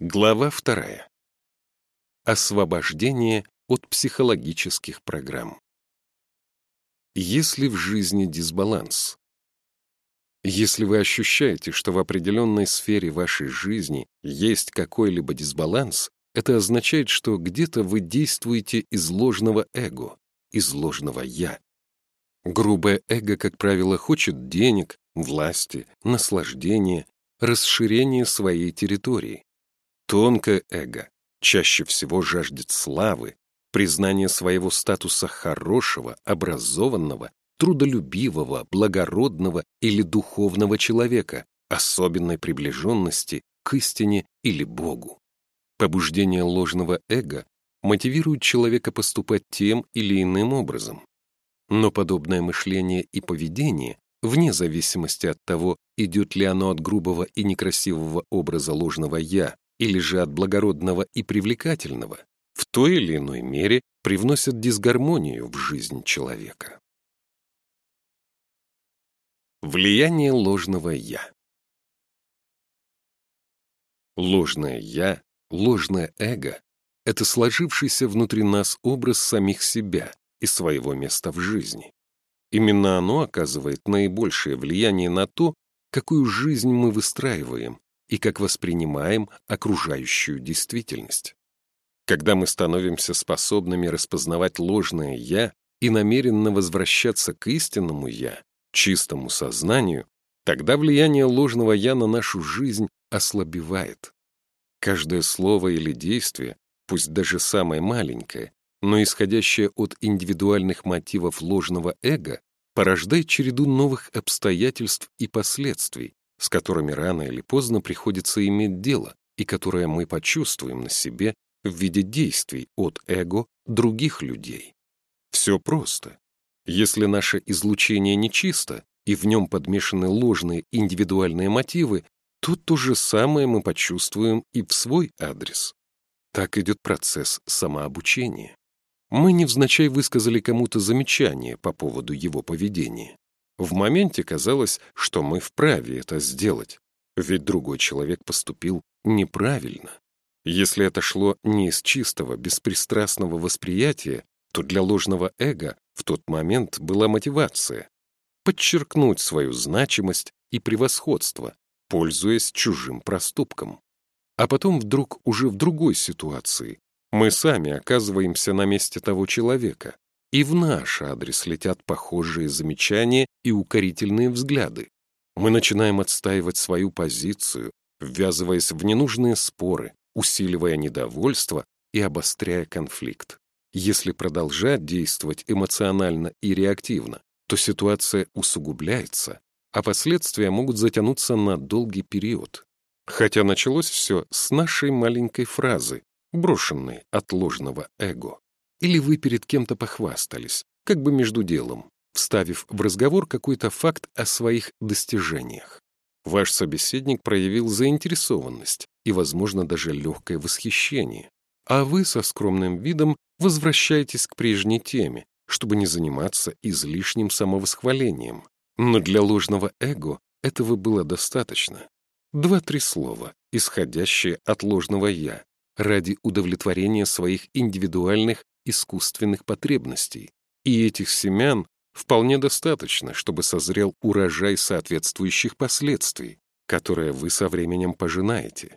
Глава вторая. Освобождение от психологических программ. Если в жизни дисбаланс. Если вы ощущаете, что в определенной сфере вашей жизни есть какой-либо дисбаланс, это означает, что где-то вы действуете из ложного эго, из ложного «я». Грубое эго, как правило, хочет денег, власти, наслаждения, расширения своей территории. Тонкое эго чаще всего жаждет славы, признания своего статуса хорошего, образованного, трудолюбивого, благородного или духовного человека, особенной приближенности к истине или Богу. Побуждение ложного эго мотивирует человека поступать тем или иным образом. Но подобное мышление и поведение, вне зависимости от того, идет ли оно от грубого и некрасивого образа ложного «я» или же от благородного и привлекательного, в той или иной мере привносят дисгармонию в жизнь человека. Влияние ложного «я». Ложное «я», ложное эго — это сложившийся внутри нас образ самих себя и своего места в жизни. Именно оно оказывает наибольшее влияние на то, какую жизнь мы выстраиваем и как воспринимаем окружающую действительность. Когда мы становимся способными распознавать ложное «я» и намеренно возвращаться к истинному «я», чистому сознанию, тогда влияние ложного «я» на нашу жизнь ослабевает. Каждое слово или действие, пусть даже самое маленькое, но исходящее от индивидуальных мотивов ложного эго, порождает череду новых обстоятельств и последствий, с которыми рано или поздно приходится иметь дело и которые мы почувствуем на себе в виде действий от эго других людей. Все просто. Если наше излучение нечисто, и в нем подмешаны ложные индивидуальные мотивы, то то же самое мы почувствуем и в свой адрес. Так идет процесс самообучения. Мы невзначай высказали кому-то замечание по поводу его поведения. В моменте казалось, что мы вправе это сделать, ведь другой человек поступил неправильно. Если это шло не из чистого, беспристрастного восприятия, то для ложного эго в тот момент была мотивация подчеркнуть свою значимость и превосходство, пользуясь чужим проступком. А потом вдруг уже в другой ситуации мы сами оказываемся на месте того человека, и в наш адрес летят похожие замечания и укорительные взгляды. Мы начинаем отстаивать свою позицию, ввязываясь в ненужные споры, усиливая недовольство и обостряя конфликт. Если продолжать действовать эмоционально и реактивно, то ситуация усугубляется, а последствия могут затянуться на долгий период. Хотя началось все с нашей маленькой фразы, брошенной от ложного эго. Или вы перед кем-то похвастались, как бы между делом, вставив в разговор какой-то факт о своих достижениях. Ваш собеседник проявил заинтересованность и, возможно, даже легкое восхищение, а вы со скромным видом возвращаетесь к прежней теме, чтобы не заниматься излишним самовосхвалением. Но для ложного эго этого было достаточно. Два-три слова, исходящие от ложного «я», ради удовлетворения своих индивидуальных искусственных потребностей, и этих семян вполне достаточно, чтобы созрел урожай соответствующих последствий, которые вы со временем пожинаете.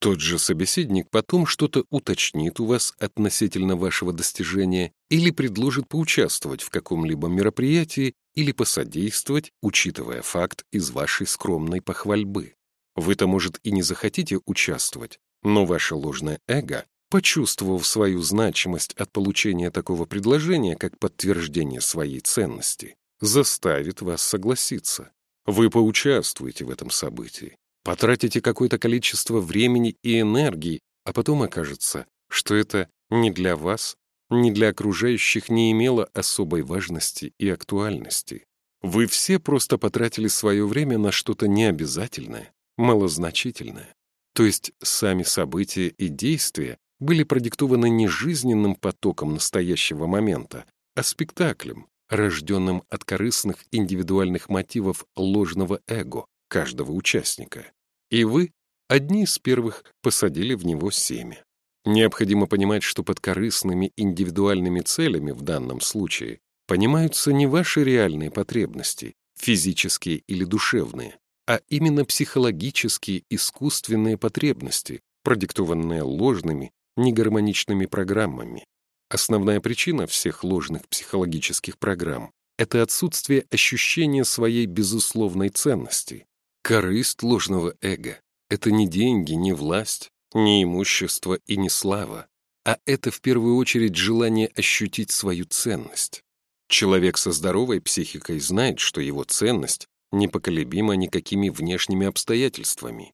Тот же собеседник потом что-то уточнит у вас относительно вашего достижения или предложит поучаствовать в каком-либо мероприятии или посодействовать, учитывая факт из вашей скромной похвальбы. Вы-то, может, и не захотите участвовать, но ваше ложное эго почувствовав свою значимость от получения такого предложения как подтверждение своей ценности, заставит вас согласиться. Вы поучаствуете в этом событии, потратите какое-то количество времени и энергии, а потом окажется, что это не для вас, не для окружающих не имело особой важности и актуальности. Вы все просто потратили свое время на что-то необязательное, малозначительное. То есть сами события и действия были продиктованы не жизненным потоком настоящего момента, а спектаклем, рожденным от корыстных индивидуальных мотивов ложного эго каждого участника. И вы Одни из первых посадили в него семя. Необходимо понимать, что под корыстными индивидуальными целями в данном случае понимаются не ваши реальные потребности, физические или душевные, а именно психологические искусственные потребности, продиктованные ложными, негармоничными программами. Основная причина всех ложных психологических программ — это отсутствие ощущения своей безусловной ценности. Корысть ложного эго — это не деньги, не власть, не имущество и не слава, а это в первую очередь желание ощутить свою ценность. Человек со здоровой психикой знает, что его ценность непоколебима никакими внешними обстоятельствами.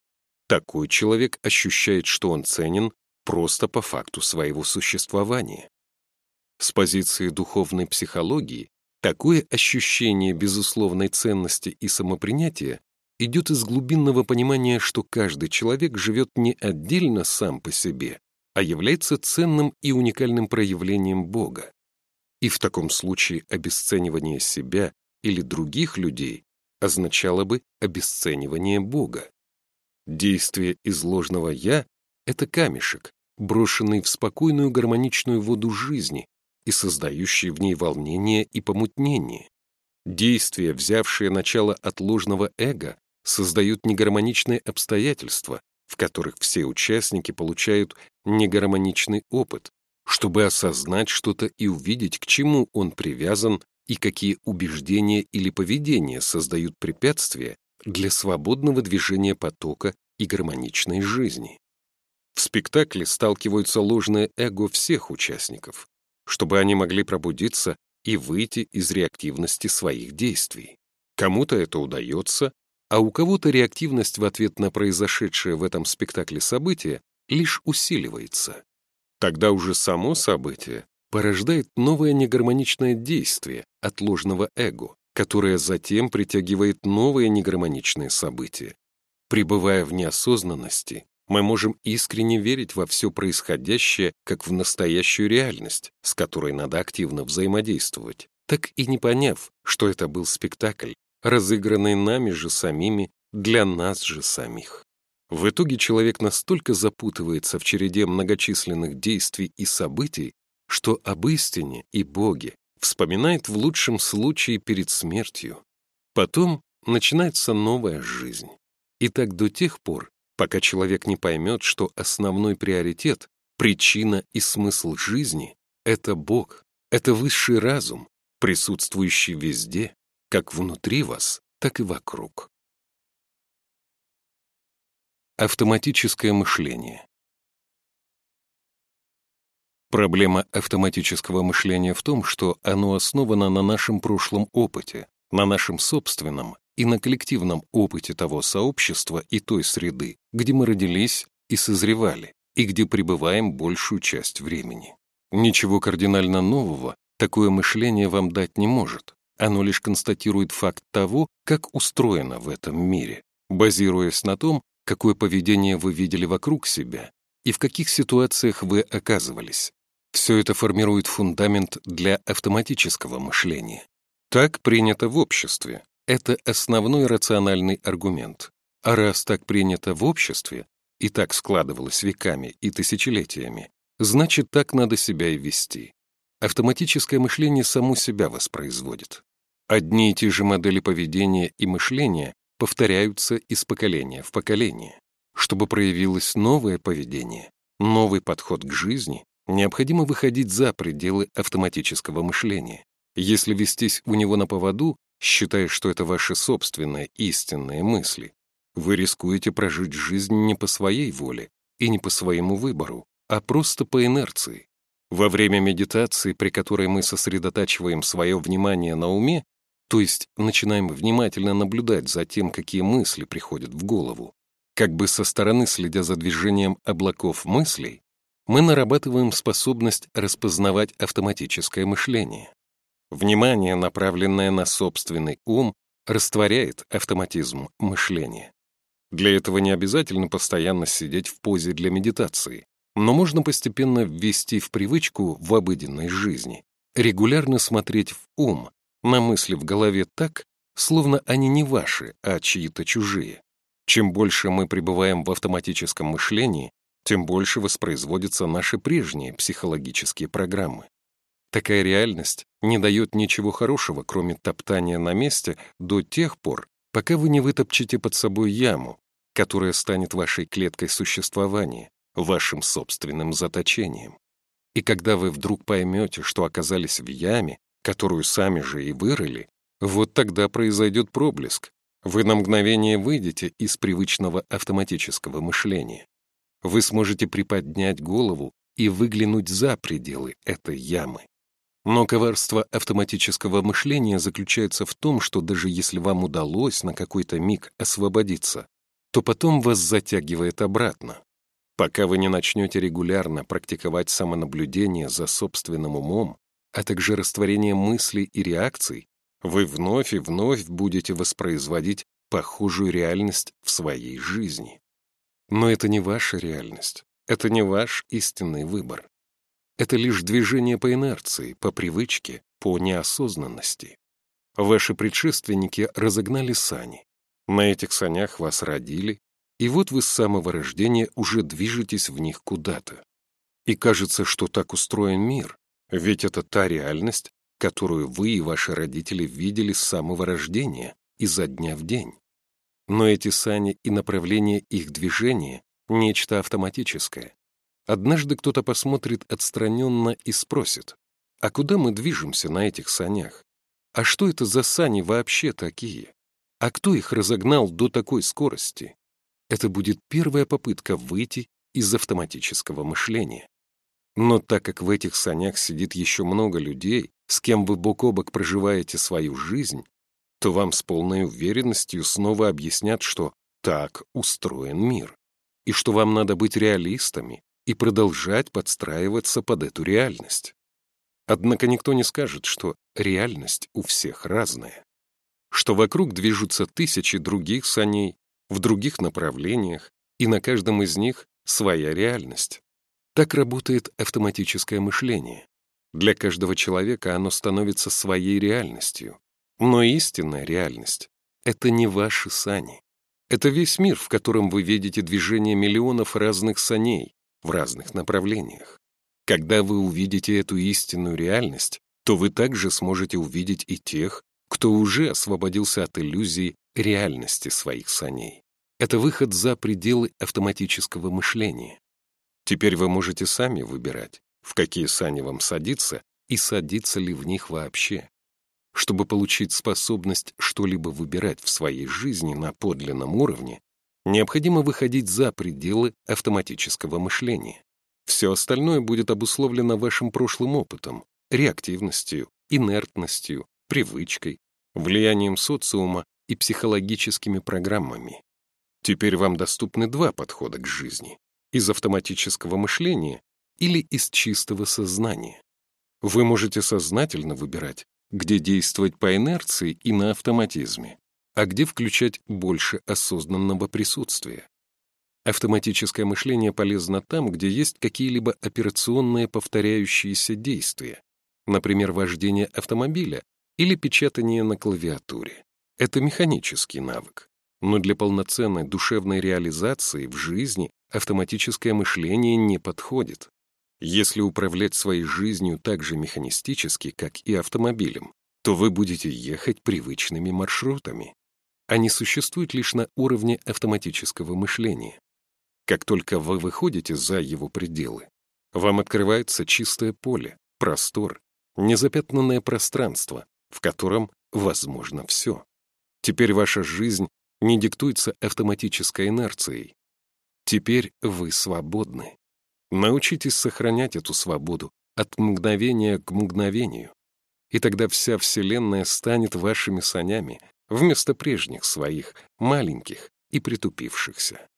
Такой человек ощущает, что он ценен просто по факту своего существования. С позиции духовной психологии такое ощущение безусловной ценности и самопринятия идет из глубинного понимания, что каждый человек живет не отдельно сам по себе, а является ценным и уникальным проявлением Бога. И в таком случае обесценивание себя или других людей означало бы обесценивание Бога. Действие из «я» — это камешек, брошенный в спокойную гармоничную воду жизни и создающий в ней волнение и помутнение. Действия, взявшие начало от ложного эго, создают негармоничные обстоятельства, в которых все участники получают негармоничный опыт, чтобы осознать что-то и увидеть, к чему он привязан и какие убеждения или поведения создают препятствия для свободного движения потока и гармоничной жизни. В спектакле сталкиваются ложное эго всех участников, чтобы они могли пробудиться и выйти из реактивности своих действий. Кому-то это удается, а у кого-то реактивность в ответ на произошедшее в этом спектакле событие лишь усиливается. Тогда уже само событие порождает новое негармоничное действие от ложного эго, которое затем притягивает новые негармоничные события. Пребывая в неосознанности, мы можем искренне верить во все происходящее как в настоящую реальность, с которой надо активно взаимодействовать, так и не поняв, что это был спектакль, разыгранный нами же самими для нас же самих. В итоге человек настолько запутывается в череде многочисленных действий и событий, что об истине и Боге вспоминает в лучшем случае перед смертью. Потом начинается новая жизнь. И так до тех пор, пока человек не поймет, что основной приоритет, причина и смысл жизни — это Бог, это высший разум, присутствующий везде, как внутри вас, так и вокруг. Автоматическое мышление. Проблема автоматического мышления в том, что оно основано на нашем прошлом опыте, на нашем собственном и на коллективном опыте того сообщества и той среды, где мы родились и созревали, и где пребываем большую часть времени. Ничего кардинально нового такое мышление вам дать не может. Оно лишь констатирует факт того, как устроено в этом мире, базируясь на том, какое поведение вы видели вокруг себя и в каких ситуациях вы оказывались. Все это формирует фундамент для автоматического мышления. Так принято в обществе. Это основной рациональный аргумент. А раз так принято в обществе, и так складывалось веками и тысячелетиями, значит, так надо себя и вести. Автоматическое мышление само себя воспроизводит. Одни и те же модели поведения и мышления повторяются из поколения в поколение. Чтобы проявилось новое поведение, новый подход к жизни, необходимо выходить за пределы автоматического мышления. Если вестись у него на поводу, считая, что это ваши собственные истинные мысли, вы рискуете прожить жизнь не по своей воле и не по своему выбору, а просто по инерции. Во время медитации, при которой мы сосредотачиваем свое внимание на уме, то есть начинаем внимательно наблюдать за тем, какие мысли приходят в голову. Как бы со стороны следя за движением облаков мыслей, мы нарабатываем способность распознавать автоматическое мышление. Внимание, направленное на собственный ум, растворяет автоматизм мышления. Для этого не обязательно постоянно сидеть в позе для медитации, но можно постепенно ввести в привычку в обыденной жизни, регулярно смотреть в ум, на мысли в голове так, словно они не ваши, а чьи-то чужие. Чем больше мы пребываем в автоматическом мышлении, тем больше воспроизводятся наши прежние психологические программы. Такая реальность не дает ничего хорошего, кроме топтания на месте до тех пор, пока вы не вытопчете под собой яму, которая станет вашей клеткой существования, вашим собственным заточением. И когда вы вдруг поймете, что оказались в яме, которую сами же и вырыли, вот тогда произойдет проблеск. Вы на мгновение выйдете из привычного автоматического мышления. Вы сможете приподнять голову и выглянуть за пределы этой ямы. Но коварство автоматического мышления заключается в том, что даже если вам удалось на какой-то миг освободиться, то потом вас затягивает обратно. Пока вы не начнете регулярно практиковать самонаблюдение за собственным умом, а также растворение мыслей и реакций, вы вновь и вновь будете воспроизводить похожую реальность в своей жизни. Но это не ваша реальность, это не ваш истинный выбор. Это лишь движение по инерции, по привычке, по неосознанности. Ваши предшественники разогнали сани. На этих санях вас родили, и вот вы с самого рождения уже движетесь в них куда-то. И кажется, что так устроен мир, ведь это та реальность, которую вы и ваши родители видели с самого рождения, изо дня в день. Но эти сани и направление их движения — нечто автоматическое, Однажды кто-то посмотрит отстраненно и спросит, а куда мы движемся на этих санях? А что это за сани вообще такие? А кто их разогнал до такой скорости? Это будет первая попытка выйти из автоматического мышления. Но так как в этих санях сидит еще много людей, с кем вы бок о бок проживаете свою жизнь, то вам с полной уверенностью снова объяснят, что так устроен мир, и что вам надо быть реалистами, и продолжать подстраиваться под эту реальность. Однако никто не скажет, что реальность у всех разная, что вокруг движутся тысячи других саней в других направлениях, и на каждом из них своя реальность. Так работает автоматическое мышление. Для каждого человека оно становится своей реальностью. Но истинная реальность — это не ваши сани. Это весь мир, в котором вы видите движение миллионов разных саней, в разных направлениях. Когда вы увидите эту истинную реальность, то вы также сможете увидеть и тех, кто уже освободился от иллюзии реальности своих саней. Это выход за пределы автоматического мышления. Теперь вы можете сами выбирать, в какие сани вам садиться и садиться ли в них вообще. Чтобы получить способность что-либо выбирать в своей жизни на подлинном уровне, Необходимо выходить за пределы автоматического мышления. Все остальное будет обусловлено вашим прошлым опытом, реактивностью, инертностью, привычкой, влиянием социума и психологическими программами. Теперь вам доступны два подхода к жизни — из автоматического мышления или из чистого сознания. Вы можете сознательно выбирать, где действовать по инерции и на автоматизме, а где включать больше осознанного присутствия. Автоматическое мышление полезно там, где есть какие-либо операционные повторяющиеся действия, например, вождение автомобиля или печатание на клавиатуре. Это механический навык. Но для полноценной душевной реализации в жизни автоматическое мышление не подходит. Если управлять своей жизнью так же механистически, как и автомобилем, то вы будете ехать привычными маршрутами. Они существуют лишь на уровне автоматического мышления. Как только вы выходите за его пределы, вам открывается чистое поле, простор, незапятнанное пространство, в котором возможно все. Теперь ваша жизнь не диктуется автоматической инерцией. Теперь вы свободны. Научитесь сохранять эту свободу от мгновения к мгновению, и тогда вся Вселенная станет вашими санями, вместо прежних своих, маленьких и притупившихся.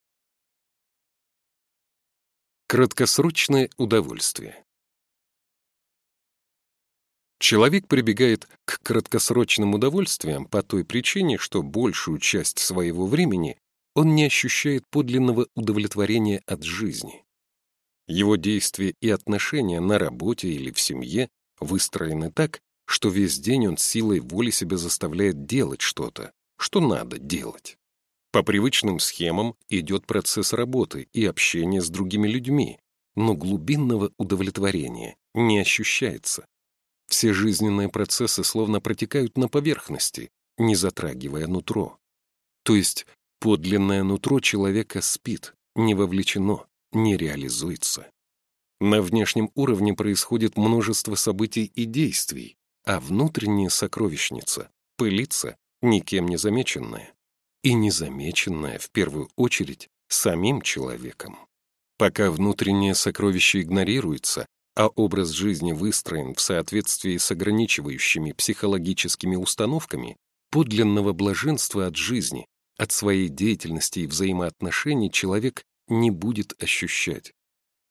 Краткосрочное удовольствие Человек прибегает к краткосрочным удовольствиям по той причине, что большую часть своего времени он не ощущает подлинного удовлетворения от жизни. Его действия и отношения на работе или в семье выстроены так, что весь день он силой воли себя заставляет делать что-то, что надо делать. По привычным схемам идет процесс работы и общения с другими людьми, но глубинного удовлетворения не ощущается. Все жизненные процессы словно протекают на поверхности, не затрагивая нутро. То есть подлинное нутро человека спит, не вовлечено, не реализуется. На внешнем уровне происходит множество событий и действий, а внутренняя сокровищница пылится, никем не замеченная и незамеченное, в первую очередь, самим человеком. Пока внутреннее сокровище игнорируется, а образ жизни выстроен в соответствии с ограничивающими психологическими установками, подлинного блаженства от жизни, от своей деятельности и взаимоотношений человек не будет ощущать.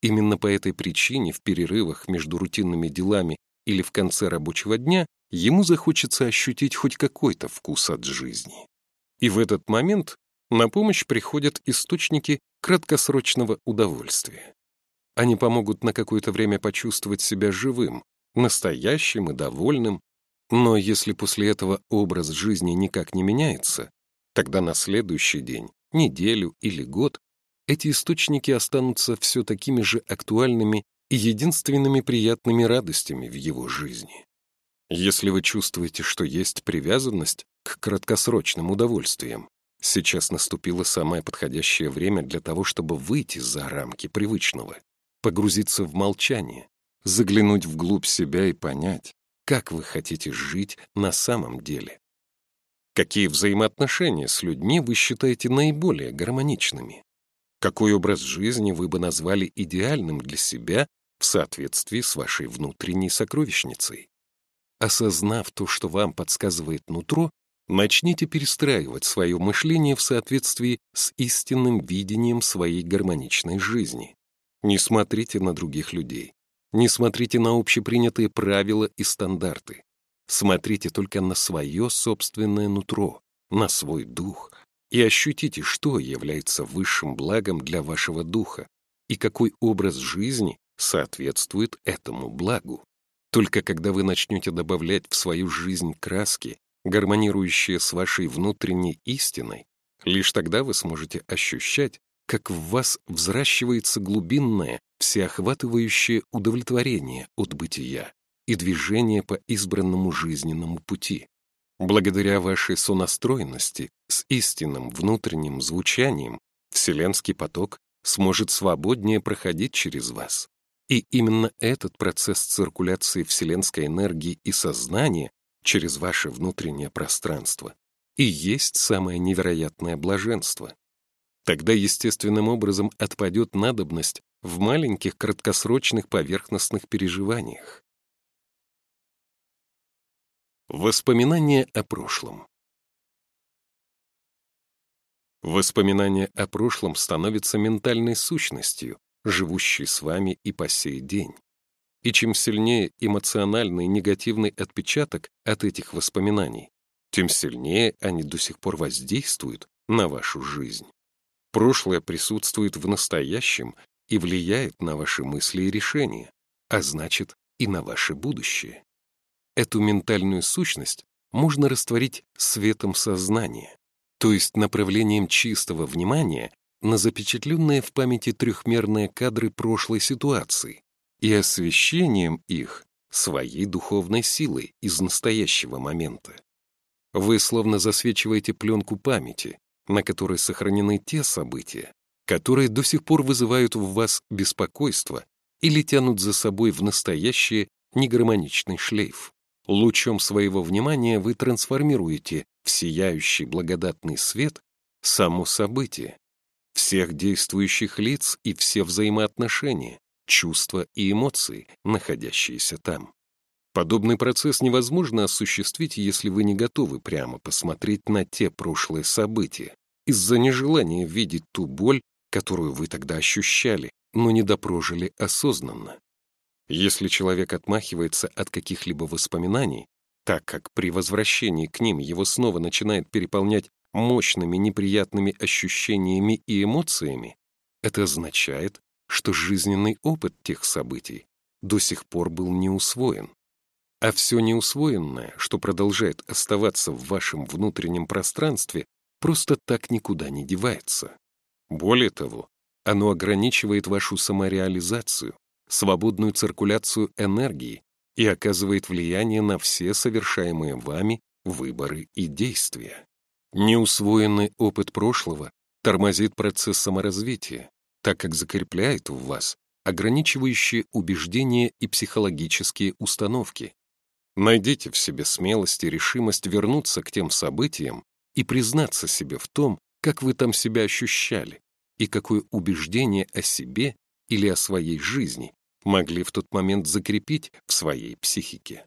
Именно по этой причине в перерывах между рутинными делами или в конце рабочего дня ему захочется ощутить хоть какой-то вкус от жизни. И в этот момент на помощь приходят источники краткосрочного удовольствия. Они помогут на какое-то время почувствовать себя живым, настоящим и довольным, но если после этого образ жизни никак не меняется, тогда на следующий день, неделю или год эти источники останутся все такими же актуальными единственными приятными радостями в его жизни. Если вы чувствуете, что есть привязанность к краткосрочным удовольствиям, сейчас наступило самое подходящее время для того, чтобы выйти за рамки привычного, погрузиться в молчание, заглянуть вглубь себя и понять, как вы хотите жить на самом деле. Какие взаимоотношения с людьми вы считаете наиболее гармоничными? Какой образ жизни вы бы назвали идеальным для себя в соответствии с вашей внутренней сокровищницей? Осознав то, что вам подсказывает нутро, начните перестраивать свое мышление в соответствии с истинным видением своей гармоничной жизни. Не смотрите на других людей. Не смотрите на общепринятые правила и стандарты. Смотрите только на свое собственное нутро, на свой дух, и ощутите, что является высшим благом для вашего духа и какой образ жизни соответствует этому благу. Только когда вы начнете добавлять в свою жизнь краски, гармонирующие с вашей внутренней истиной, лишь тогда вы сможете ощущать, как в вас взращивается глубинное, всеохватывающее удовлетворение от бытия и движение по избранному жизненному пути. Благодаря вашей сонастроенности с истинным внутренним звучанием вселенский поток сможет свободнее проходить через вас. И именно этот процесс циркуляции вселенской энергии и сознания через ваше внутреннее пространство и есть самое невероятное блаженство. Тогда естественным образом отпадет надобность в маленьких краткосрочных поверхностных переживаниях. Воспоминания о прошлом Воспоминания о прошлом становятся ментальной сущностью, живущий с вами и по сей день. И чем сильнее эмоциональный негативный отпечаток от этих воспоминаний, тем сильнее они до сих пор воздействуют на вашу жизнь. Прошлое присутствует в настоящем и влияет на ваши мысли и решения, а значит и на ваше будущее. Эту ментальную сущность можно растворить светом сознания, то есть направлением чистого внимания на запечатленные в памяти трехмерные кадры прошлой ситуации и освещением их своей духовной силой из настоящего момента. Вы словно засвечиваете пленку памяти, на которой сохранены те события, которые до сих пор вызывают в вас беспокойство или тянут за собой в настоящее негармоничный шлейф. Лучом своего внимания вы трансформируете в сияющий благодатный свет само событие, всех действующих лиц и все взаимоотношения, чувства и эмоции, находящиеся там. Подобный процесс невозможно осуществить, если вы не готовы прямо посмотреть на те прошлые события, из-за нежелания видеть ту боль, которую вы тогда ощущали, но не допрожили осознанно. Если человек отмахивается от каких-либо воспоминаний, так как при возвращении к ним его снова начинает переполнять мощными неприятными ощущениями и эмоциями, это означает, что жизненный опыт тех событий до сих пор был не усвоен. А все неусвоенное, что продолжает оставаться в вашем внутреннем пространстве, просто так никуда не девается. Более того, оно ограничивает вашу самореализацию, свободную циркуляцию энергии и оказывает влияние на все совершаемые вами выборы и действия. Неусвоенный опыт прошлого тормозит процесс саморазвития, так как закрепляет в вас ограничивающие убеждения и психологические установки. Найдите в себе смелость и решимость вернуться к тем событиям и признаться себе в том, как вы там себя ощущали, и какое убеждение о себе или о своей жизни могли в тот момент закрепить в своей психике.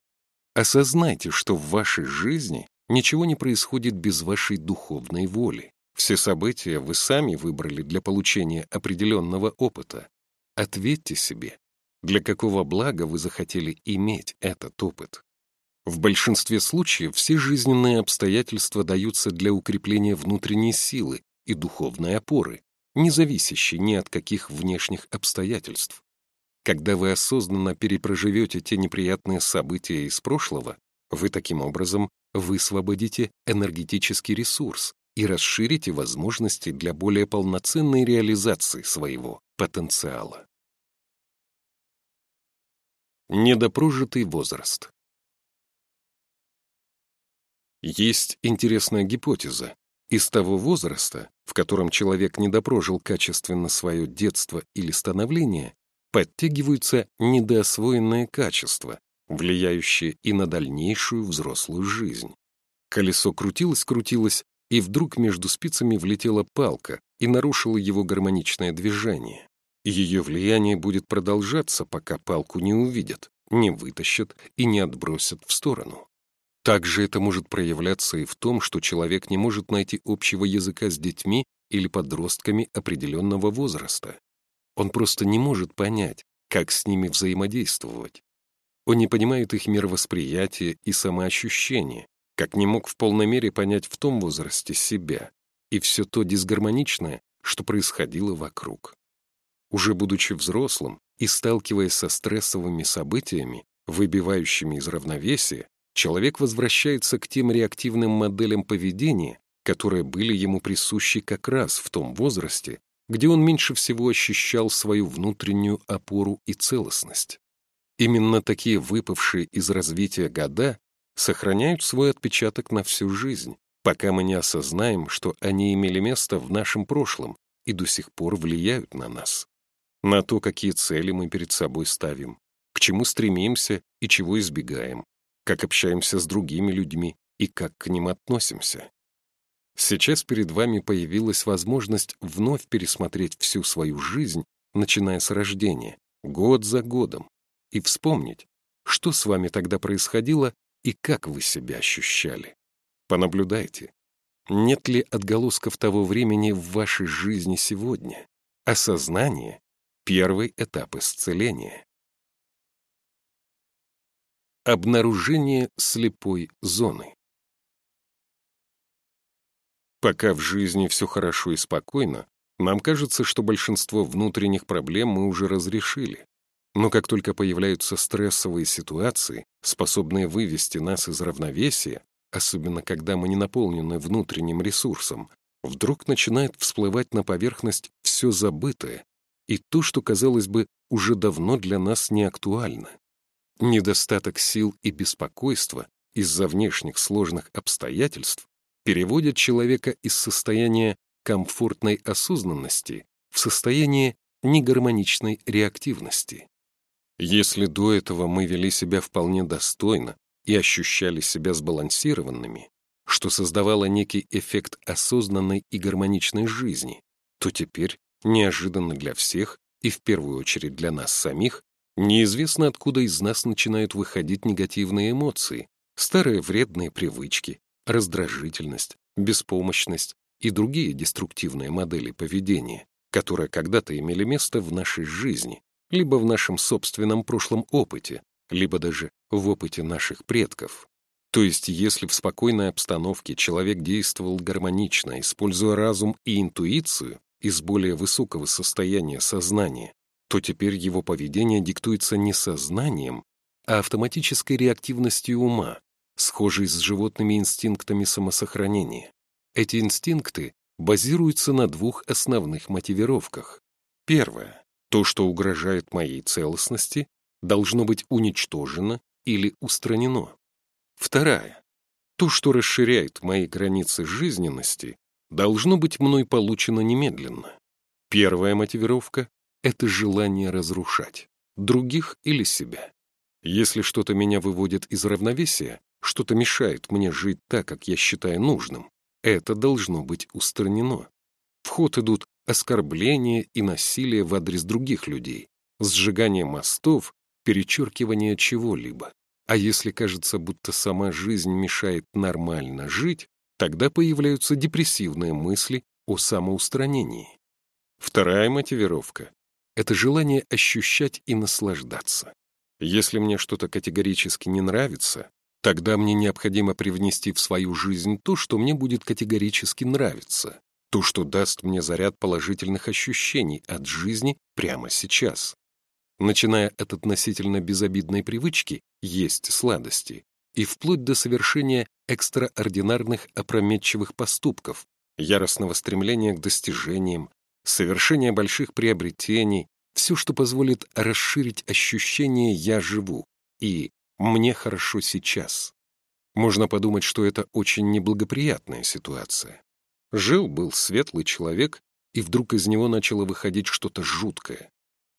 Осознайте, что в вашей жизни ничего не происходит без вашей духовной воли. Все события вы сами выбрали для получения определенного опыта. Ответьте себе, для какого блага вы захотели иметь этот опыт. В большинстве случаев все жизненные обстоятельства даются для укрепления внутренней силы и духовной опоры, не зависящей ни от каких внешних обстоятельств. Когда вы осознанно перепроживете те неприятные события из прошлого, вы таким образом высвободите энергетический ресурс и расширите возможности для более полноценной реализации своего потенциала. Недопрожитый возраст Есть интересная гипотеза. Из того возраста, в котором человек не допрожил качественно свое детство или становление, подтягиваются недоосвоенные качества, влияющие и на дальнейшую взрослую жизнь. Колесо крутилось-крутилось, и вдруг между спицами влетела палка и нарушила его гармоничное движение. Ее влияние будет продолжаться, пока палку не увидят, не вытащат и не отбросят в сторону. Также это может проявляться и в том, что человек не может найти общего языка с детьми или подростками определенного возраста. Он просто не может понять, как с ними взаимодействовать. Он не понимает их мировосприятия и самоощущения, как не мог в полной мере понять в том возрасте себя и все то дисгармоничное, что происходило вокруг. Уже будучи взрослым и сталкиваясь со стрессовыми событиями, выбивающими из равновесия, человек возвращается к тем реактивным моделям поведения, которые были ему присущи как раз в том возрасте, где он меньше всего ощущал свою внутреннюю опору и целостность. Именно такие выпавшие из развития года сохраняют свой отпечаток на всю жизнь, пока мы не осознаем, что они имели место в нашем прошлом и до сих пор влияют на нас. На то, какие цели мы перед собой ставим, к чему стремимся и чего избегаем, как общаемся с другими людьми и как к ним относимся. Сейчас перед вами появилась возможность вновь пересмотреть всю свою жизнь, начиная с рождения, год за годом, и вспомнить, что с вами тогда происходило и как вы себя ощущали. Понаблюдайте, нет ли отголосков того времени в вашей жизни сегодня. Осознание — первый этап исцеления. Обнаружение слепой зоны. Пока в жизни все хорошо и спокойно, нам кажется, что большинство внутренних проблем мы уже разрешили. Но как только появляются стрессовые ситуации, способные вывести нас из равновесия, особенно когда мы не наполнены внутренним ресурсом, вдруг начинает всплывать на поверхность все забытое и то, что, казалось бы, уже давно для нас не актуально. Недостаток сил и беспокойства из-за внешних сложных обстоятельств переводят человека из состояния комфортной осознанности в состояние негармоничной реактивности. Если до этого мы вели себя вполне достойно и ощущали себя сбалансированными, что создавало некий эффект осознанной и гармоничной жизни, то теперь, неожиданно для всех и в первую очередь для нас самих, Неизвестно, откуда из нас начинают выходить негативные эмоции, старые вредные привычки, раздражительность, беспомощность и другие деструктивные модели поведения, которые когда-то имели место в нашей жизни, либо в нашем собственном прошлом опыте, либо даже в опыте наших предков. То есть, если в спокойной обстановке человек действовал гармонично, используя разум и интуицию из более высокого состояния сознания, то теперь его поведение диктуется не сознанием, а автоматической реактивностью ума, схожей с животными инстинктами самосохранения. Эти инстинкты базируются на двух основных мотивировках. Первое. То, что угрожает моей целостности, должно быть уничтожено или устранено. Вторая. То, что расширяет мои границы жизненности, должно быть мной получено немедленно. Первая мотивировка — это желание разрушать других или себя. Если что-то меня выводит из равновесия, что-то мешает мне жить так, как я считаю нужным, это должно быть устранено. В ход идут оскорбления и насилие в адрес других людей, сжигание мостов, перечеркивание чего-либо. А если кажется, будто сама жизнь мешает нормально жить, тогда появляются депрессивные мысли о самоустранении. Вторая мотивировка — это желание ощущать и наслаждаться. Если мне что-то категорически не нравится, тогда мне необходимо привнести в свою жизнь то, что мне будет категорически нравиться, то, что даст мне заряд положительных ощущений от жизни прямо сейчас. Начиная от относительно безобидной привычки есть сладости и вплоть до совершения экстраординарных опрометчивых поступков, яростного стремления к достижениям, совершения больших приобретений, все, что позволит расширить ощущение «я живу» и «мне хорошо сейчас». Можно подумать, что это очень неблагоприятная ситуация. Жил-был светлый человек, и вдруг из него начало выходить что-то жуткое.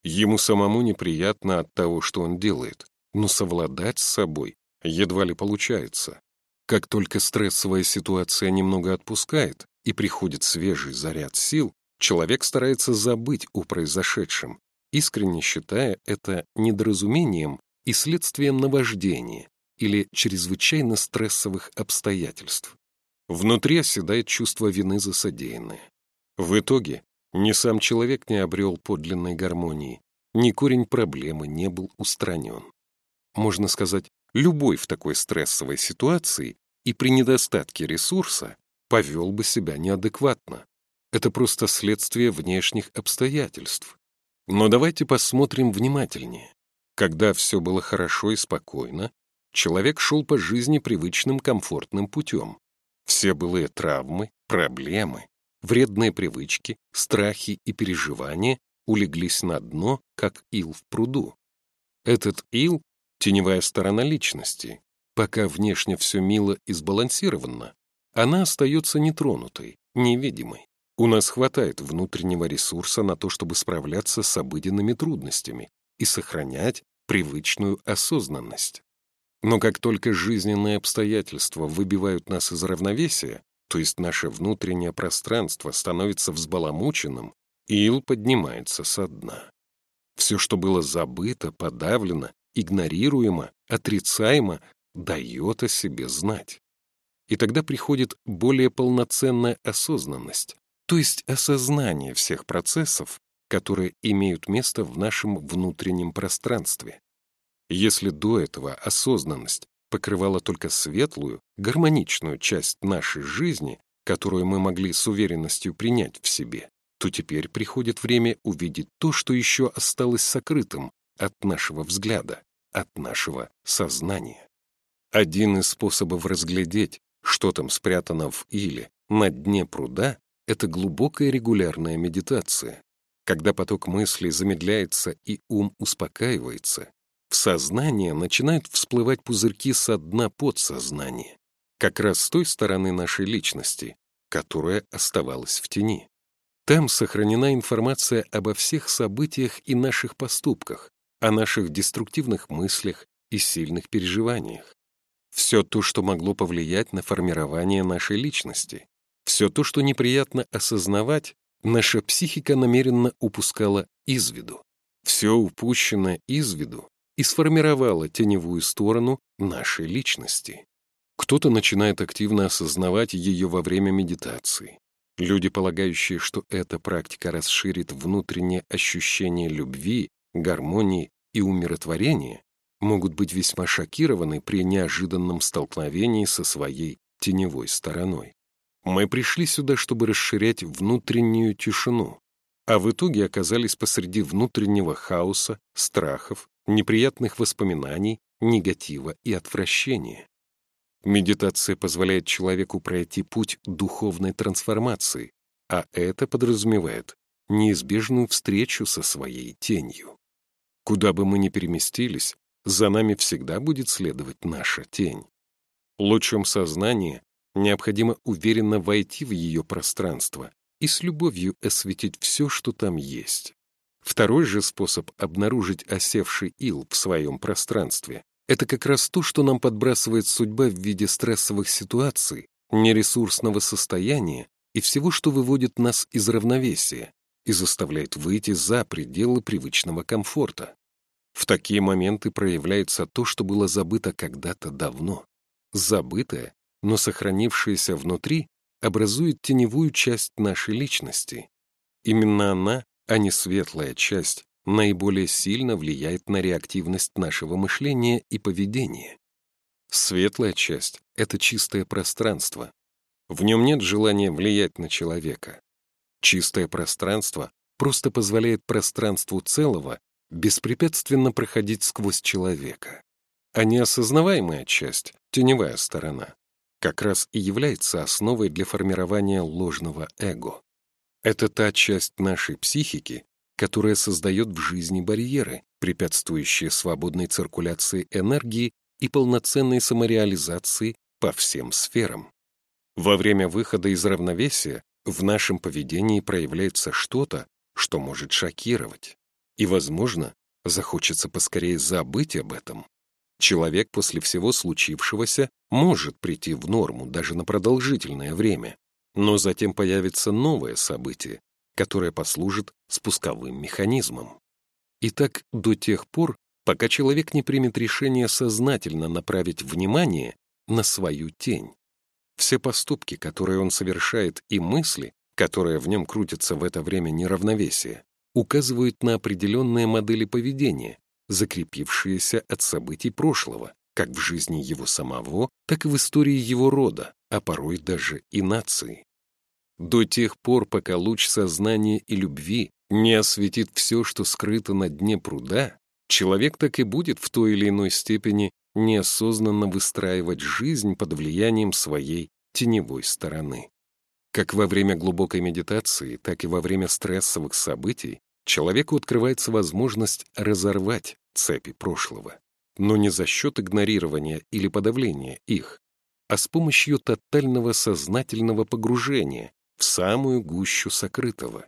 Ему самому неприятно от того, что он делает, но совладать с собой едва ли получается. Как только стрессовая ситуация немного отпускает и приходит свежий заряд сил, человек старается забыть о произошедшем, искренне считая это недоразумением и следствием наваждения или чрезвычайно стрессовых обстоятельств. Внутри оседает чувство вины за содеянное. В итоге ни сам человек не обрел подлинной гармонии, ни корень проблемы не был устранен. Можно сказать, любой в такой стрессовой ситуации и при недостатке ресурса повел бы себя неадекватно. Это просто следствие внешних обстоятельств. Но давайте посмотрим внимательнее. Когда все было хорошо и спокойно, человек шел по жизни привычным комфортным путем. Все былые травмы, проблемы, вредные привычки, страхи и переживания улеглись на дно, как ил в пруду. Этот ил — теневая сторона личности. Пока внешне все мило и сбалансировано, она остается нетронутой, невидимой. У нас хватает внутреннего ресурса на то, чтобы справляться с обыденными трудностями и сохранять привычную осознанность. Но как только жизненные обстоятельства выбивают нас из равновесия, то есть наше внутреннее пространство становится взбаламученным, ил поднимается со дна. Все, что было забыто, подавлено, игнорируемо, отрицаемо, дает о себе знать. И тогда приходит более полноценная осознанность, то есть осознание всех процессов, которые имеют место в нашем внутреннем пространстве. Если до этого осознанность покрывала только светлую, гармоничную часть нашей жизни, которую мы могли с уверенностью принять в себе, то теперь приходит время увидеть то, что еще осталось сокрытым от нашего взгляда, от нашего сознания. Один из способов разглядеть, что там спрятано в иле на дне пруда, это глубокая регулярная медитация. Когда поток мыслей замедляется и ум успокаивается, в сознание начинают всплывать пузырьки со дна подсознания, как раз с той стороны нашей личности, которая оставалась в тени. Там сохранена информация обо всех событиях и наших поступках, о наших деструктивных мыслях и сильных переживаниях. Все то, что могло повлиять на формирование нашей личности. Все то, что неприятно осознавать, наша психика намеренно упускала из виду. Все упущенное из виду и сформировало теневую сторону нашей личности. Кто-то начинает активно осознавать ее во время медитации. Люди, полагающие, что эта практика расширит внутреннее ощущение любви, гармонии и умиротворения, могут быть весьма шокированы при неожиданном столкновении со своей теневой стороной. Мы пришли сюда, чтобы расширять внутреннюю тишину, а в итоге оказались посреди внутреннего хаоса, страхов, неприятных воспоминаний, негатива и отвращения. Медитация позволяет человеку пройти путь духовной трансформации, а это подразумевает неизбежную встречу со своей тенью. Куда бы мы ни переместились, за нами всегда будет следовать наша тень. Лучом сознания необходимо уверенно войти в ее пространство и с любовью осветить все, что там есть. Второй же способ обнаружить осевший ил в своем пространстве — это как раз то, что нам подбрасывает судьба в виде стрессовых ситуаций, нересурсного состояния и всего, что выводит нас из равновесия и заставляет выйти за пределы привычного комфорта. В такие моменты проявляется то, что было забыто когда-то давно. Забытое, но сохранившееся внутри, образует теневую часть нашей личности. Именно она а не светлая часть, наиболее сильно влияет на реактивность нашего мышления и поведения. Светлая часть — это чистое пространство. В нем нет желания влиять на человека. Чистое пространство просто позволяет пространству целого беспрепятственно проходить сквозь человека. А неосознаваемая часть, теневая сторона, как раз и является основой для формирования ложного эго. Это та часть нашей психики, которая создает в жизни барьеры, препятствующие свободной циркуляции энергии и полноценной самореализации по всем сферам. Во время выхода из равновесия в нашем поведении проявляется что-то, что может шокировать. И, возможно, захочется поскорее забыть об этом. Человек после всего случившегося может прийти в норму даже на продолжительное время, но затем появится новое событие, которое послужит спусковым механизмом. И так до тех пор, пока человек не примет решение сознательно направить внимание на свою тень. Все поступки, которые он совершает, и мысли, которые в нем крутятся в это время неравновесия, указывают на определенные модели поведения, закрепившиеся от событий прошлого, как в жизни его самого, так и в истории его рода, а порой даже и нации. До тех пор, пока луч сознания и любви не осветит все, что скрыто на дне пруда, человек так и будет в той или иной степени неосознанно выстраивать жизнь под влиянием своей теневой стороны. Как во время глубокой медитации, так и во время стрессовых событий человеку открывается возможность разорвать цепи прошлого но не за счет игнорирования или подавления их, а с помощью тотального сознательного погружения в самую гущу сокрытого.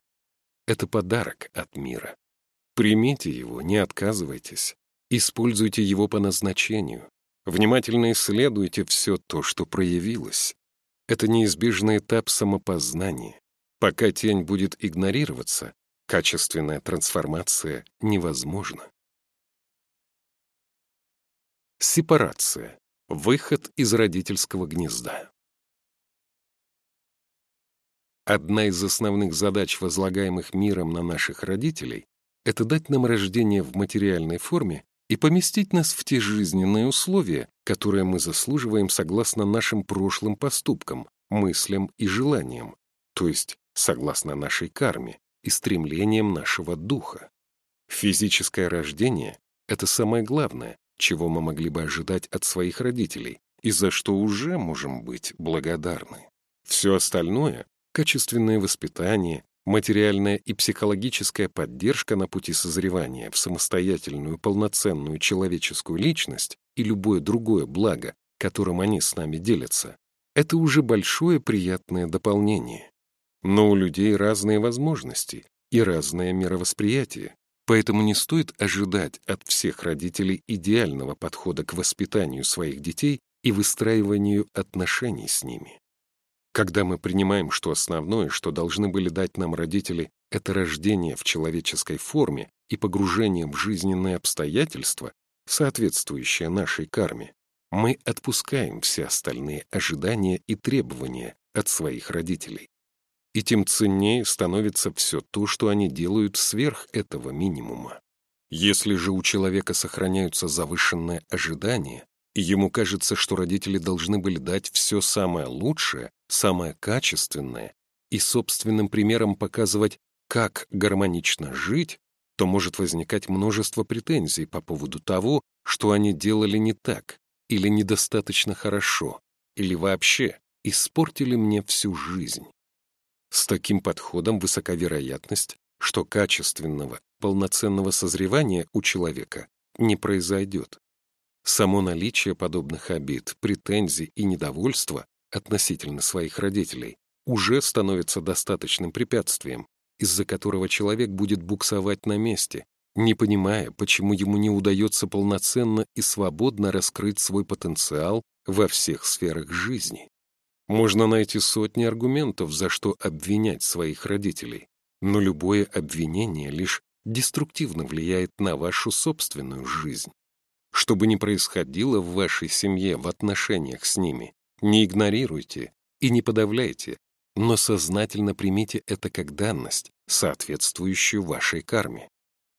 Это подарок от мира. Примите его, не отказывайтесь, используйте его по назначению, внимательно исследуйте все то, что проявилось. Это неизбежный этап самопознания. Пока тень будет игнорироваться, качественная трансформация невозможна. Сепарация. Выход из родительского гнезда. Одна из основных задач, возлагаемых миром на наших родителей, это дать нам рождение в материальной форме и поместить нас в те жизненные условия, которые мы заслуживаем согласно нашим прошлым поступкам, мыслям и желаниям, то есть согласно нашей карме и стремлениям нашего духа. Физическое рождение — это самое главное, чего мы могли бы ожидать от своих родителей и за что уже можем быть благодарны. Все остальное — качественное воспитание, материальная и психологическая поддержка на пути созревания в самостоятельную полноценную человеческую личность и любое другое благо, которым они с нами делятся, это уже большое приятное дополнение. Но у людей разные возможности и разное мировосприятие, Поэтому не стоит ожидать от всех родителей идеального подхода к воспитанию своих детей и выстраиванию отношений с ними. Когда мы принимаем, что основное, что должны были дать нам родители, это рождение в человеческой форме и погружение в жизненные обстоятельства, соответствующие нашей карме, мы отпускаем все остальные ожидания и требования от своих родителей и тем ценнее становится все то, что они делают сверх этого минимума. Если же у человека сохраняются завышенные ожидания, и ему кажется, что родители должны были дать все самое лучшее, самое качественное, и собственным примером показывать, как гармонично жить, то может возникать множество претензий по поводу того, что они делали не так или недостаточно хорошо, или вообще испортили мне всю жизнь. С таким подходом высока вероятность, что качественного, полноценного созревания у человека не произойдет. Само наличие подобных обид, претензий и недовольства относительно своих родителей уже становится достаточным препятствием, из-за которого человек будет буксовать на месте, не понимая, почему ему не удается полноценно и свободно раскрыть свой потенциал во всех сферах жизни. Можно найти сотни аргументов, за что обвинять своих родителей, но любое обвинение лишь деструктивно влияет на вашу собственную жизнь. Что бы ни происходило в вашей семье в отношениях с ними, не игнорируйте и не подавляйте, но сознательно примите это как данность, соответствующую вашей карме.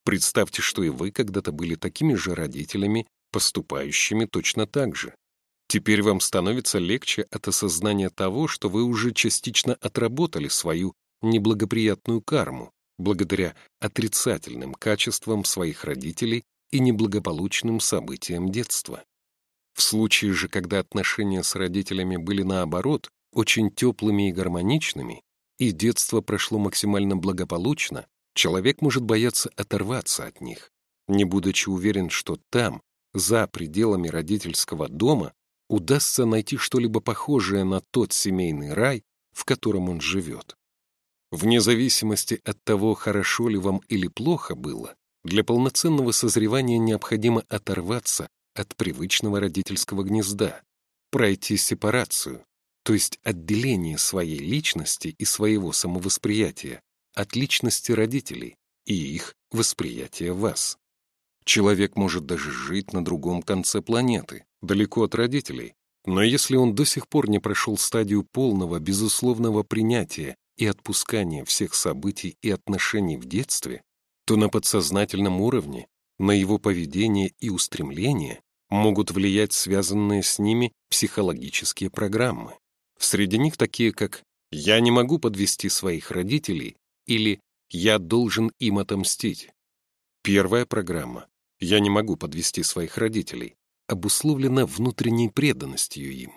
Представьте, что и вы когда-то были такими же родителями, поступающими точно так же. Теперь вам становится легче от осознания того, что вы уже частично отработали свою неблагоприятную карму благодаря отрицательным качествам своих родителей и неблагополучным событиям детства. В случае же, когда отношения с родителями были наоборот, очень теплыми и гармоничными, и детство прошло максимально благополучно, человек может бояться оторваться от них, не будучи уверен, что там, за пределами родительского дома, удастся найти что-либо похожее на тот семейный рай, в котором он живет. Вне зависимости от того, хорошо ли вам или плохо было, для полноценного созревания необходимо оторваться от привычного родительского гнезда, пройти сепарацию, то есть отделение своей личности и своего самовосприятия от личности родителей и их восприятия вас. Человек может даже жить на другом конце планеты, далеко от родителей, но если он до сих пор не прошел стадию полного, безусловного принятия и отпускания всех событий и отношений в детстве, то на подсознательном уровне на его поведение и устремления могут влиять связанные с ними психологические программы. Среди них такие, как «я не могу подвести своих родителей» или «я должен им отомстить». Первая программа «я не могу подвести своих родителей» обусловлена внутренней преданностью им.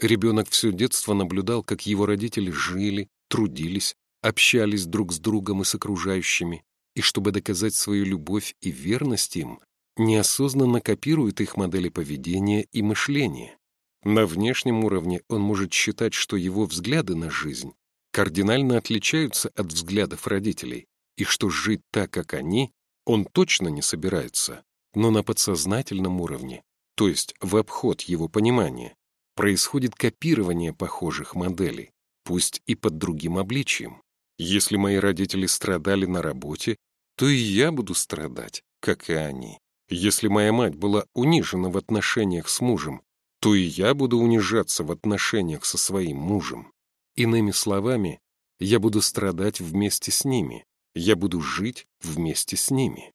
Ребенок все детство наблюдал, как его родители жили, трудились, общались друг с другом и с окружающими, и чтобы доказать свою любовь и верность им, неосознанно копирует их модели поведения и мышления. На внешнем уровне он может считать, что его взгляды на жизнь кардинально отличаются от взглядов родителей, и что жить так, как они, он точно не собирается. Но на подсознательном уровне, то есть в обход его понимания, происходит копирование похожих моделей, пусть и под другим обличием. Если мои родители страдали на работе, то и я буду страдать, как и они. Если моя мать была унижена в отношениях с мужем, то и я буду унижаться в отношениях со своим мужем. Иными словами, я буду страдать вместе с ними, я буду жить вместе с ними.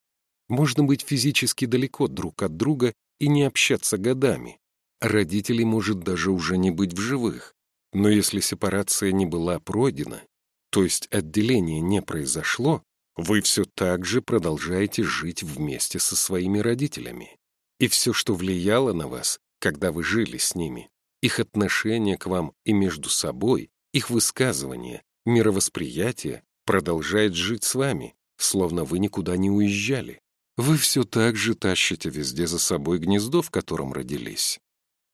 Можно быть физически далеко друг от друга и не общаться годами. Родителей может даже уже не быть в живых. Но если сепарация не была пройдена, то есть отделение не произошло, вы все так же продолжаете жить вместе со своими родителями. И все, что влияло на вас, когда вы жили с ними, их отношение к вам и между собой, их высказывание, мировосприятие продолжает жить с вами, словно вы никуда не уезжали. Вы все так же тащите везде за собой гнездо, в котором родились.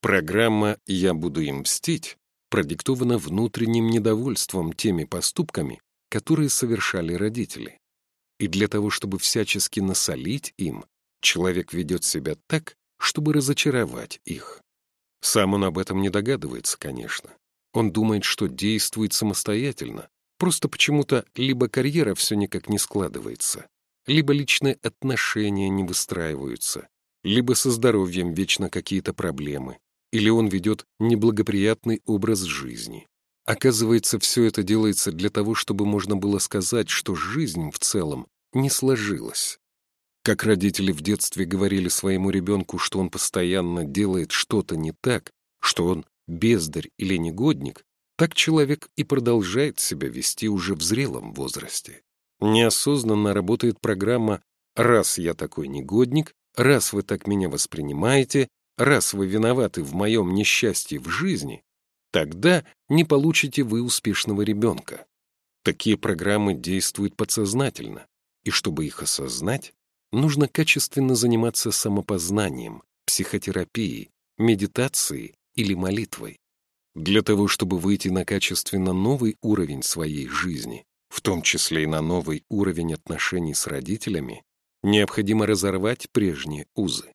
Программа «Я буду им мстить» продиктована внутренним недовольством теми поступками, которые совершали родители. И для того, чтобы всячески насолить им, человек ведет себя так, чтобы разочаровать их. Сам он об этом не догадывается, конечно. Он думает, что действует самостоятельно, просто почему-то либо карьера все никак не складывается, либо личные отношения не выстраиваются, либо со здоровьем вечно какие-то проблемы, или он ведет неблагоприятный образ жизни. Оказывается, все это делается для того, чтобы можно было сказать, что жизнь в целом не сложилась. Как родители в детстве говорили своему ребенку, что он постоянно делает что-то не так, что он бездарь или негодник, так человек и продолжает себя вести уже в зрелом возрасте. Неосознанно работает программа «раз я такой негодник», «раз вы так меня воспринимаете», раз вы виноваты в моем несчастье в жизни, тогда не получите вы успешного ребенка. Такие программы действуют подсознательно, и чтобы их осознать, нужно качественно заниматься самопознанием, психотерапией, медитацией или молитвой. Для того, чтобы выйти на качественно новый уровень своей жизни, в том числе и на новый уровень отношений с родителями, необходимо разорвать прежние узы.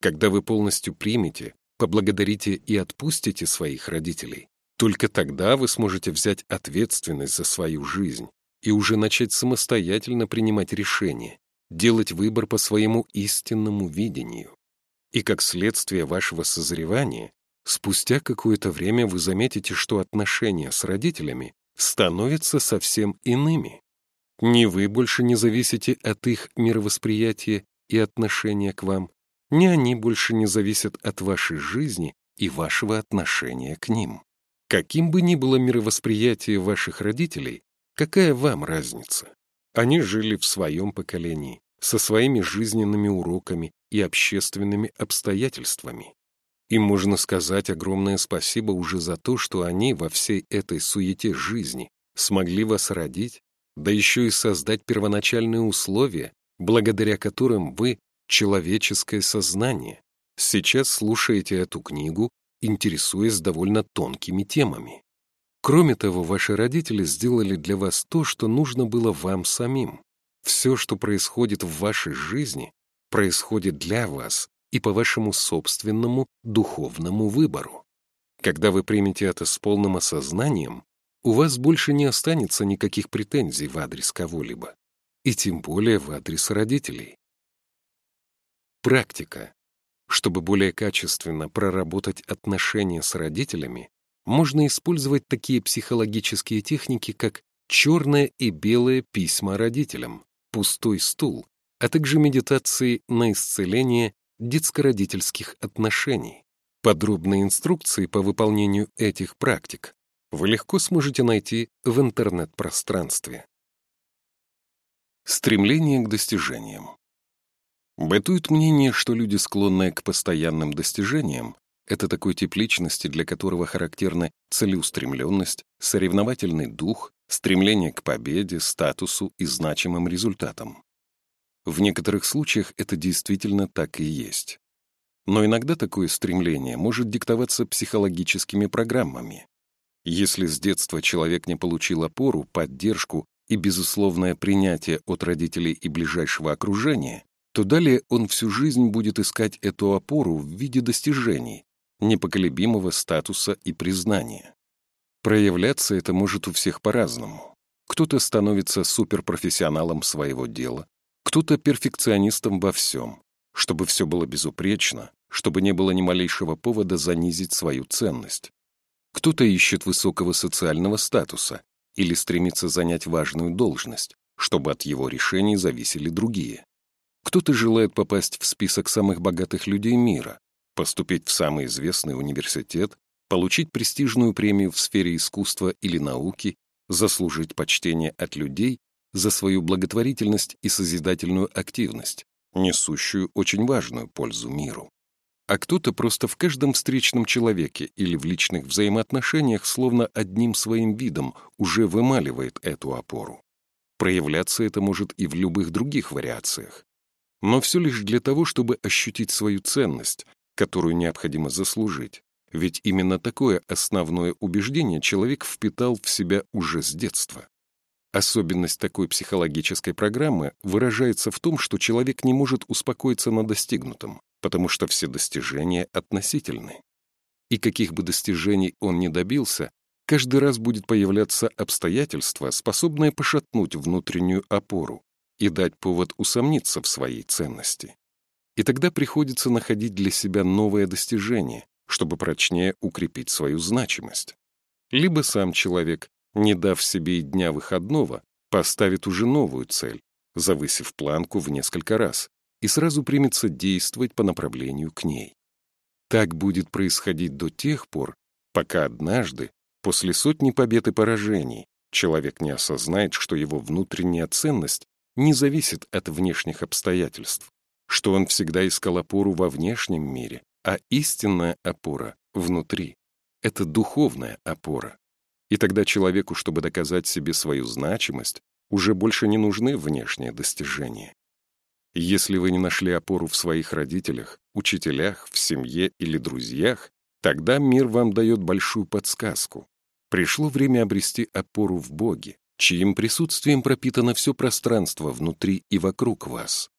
Когда вы полностью примете, поблагодарите и отпустите своих родителей, только тогда вы сможете взять ответственность за свою жизнь и уже начать самостоятельно принимать решения, делать выбор по своему истинному видению. И как следствие вашего созревания, спустя какое-то время вы заметите, что отношения с родителями становятся совсем иными. Ни вы больше не зависите от их мировосприятия и отношения к вам, ни они больше не зависят от вашей жизни и вашего отношения к ним. Каким бы ни было мировосприятие ваших родителей, какая вам разница? Они жили в своем поколении, со своими жизненными уроками и общественными обстоятельствами. Им можно сказать огромное спасибо уже за то, что они во всей этой суете жизни смогли вас родить, да еще и создать первоначальные условия, благодаря которым вы — человеческое сознание. Сейчас слушаете эту книгу интересуясь довольно тонкими темами. Кроме того, ваши родители сделали для вас то, что нужно было вам самим. Все, что происходит в вашей жизни, происходит для вас и по вашему собственному духовному выбору. Когда вы примете это с полным осознанием, у вас больше не останется никаких претензий в адрес кого-либо, и тем более в адрес родителей. Практика. Чтобы более качественно проработать отношения с родителями, можно использовать такие психологические техники, как черное и белое письма родителям, пустой стул, а также медитации на исцеление детско-родительских отношений. Подробные инструкции по выполнению этих практик вы легко сможете найти в интернет-пространстве. Стремление к достижениям. Бытует мнение, что люди, склонные к постоянным достижениям, это такой тип личности, для которого характерны целеустремленность, соревновательный дух, стремление к победе, статусу и значимым результатам. В некоторых случаях это действительно так и есть. Но иногда такое стремление может диктоваться психологическими программами. Если с детства человек не получил опору, поддержку и безусловное принятие от родителей и ближайшего окружения, то далее он всю жизнь будет искать эту опору в виде достижений, непоколебимого статуса и признания. Проявляться это может у всех по-разному. Кто-то становится суперпрофессионалом своего дела, кто-то перфекционистом во всем, чтобы все было безупречно, чтобы не было ни малейшего повода занизить свою ценность. Кто-то ищет высокого социального статуса или стремится занять важную должность, чтобы от его решений зависели другие. Кто-то желает попасть в список самых богатых людей мира, поступить в самый известный университет, получить престижную премию в сфере искусства или науки, заслужить почтение от людей за свою благотворительность и созидательную активность, несущую очень важную пользу миру. А кто-то просто в каждом встречном человеке или в личных взаимоотношениях словно одним своим видом уже вымаливает эту опору. Проявляться это может и в любых других вариациях но все лишь для того, чтобы ощутить свою ценность, которую необходимо заслужить. Ведь именно такое основное убеждение человек впитал в себя уже с детства. Особенность такой психологической программы выражается в том, что человек не может успокоиться на достигнутом, потому что все достижения относительны. И каких бы достижений он ни добился, каждый раз будет появляться обстоятельства, способные пошатнуть внутреннюю опору, и дать повод усомниться в своей ценности. И тогда приходится находить для себя новое достижение, чтобы прочнее укрепить свою значимость. Либо сам человек, не дав себе и дня выходного, поставит уже новую цель, завысив планку в несколько раз, и сразу примется действовать по направлению к ней. Так будет происходить до тех пор, пока однажды, после сотни побед и поражений, человек не осознает, что его внутренняя ценность не зависит от внешних обстоятельств, что он всегда искал опору во внешнем мире, А истинная опора внутри — это духовная опора. И тогда человеку, чтобы доказать себе свою значимость, уже больше не нужны внешние достижения. Если вы не нашли опору в своих родителях, учителях, в семье или друзьях, тогда мир вам дает большую подсказку. Пришло время обрести опору в Боге, чьим присутствием пропитано все пространство внутри и вокруг вас.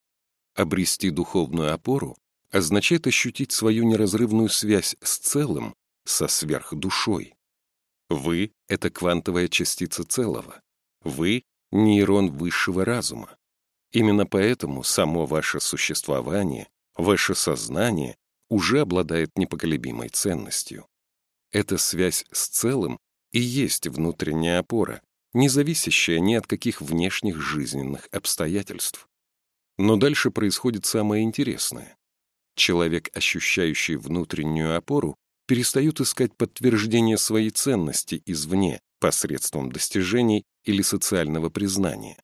Обрести духовную опору означает ощутить свою неразрывную связь с целым, со сверхдушой. Вы — это квантовая частица целого. Вы — нейрон высшего разума. Именно поэтому само ваше существование, ваше сознание уже обладает непоколебимой ценностью. Эта связь с целым и есть внутренняя опора, не зависящая ни от каких внешних жизненных обстоятельств. Но дальше происходит самое интересное. Человек, ощущающий внутреннюю опору, перестает искать подтверждение своей ценности извне посредством достижений или социального признания.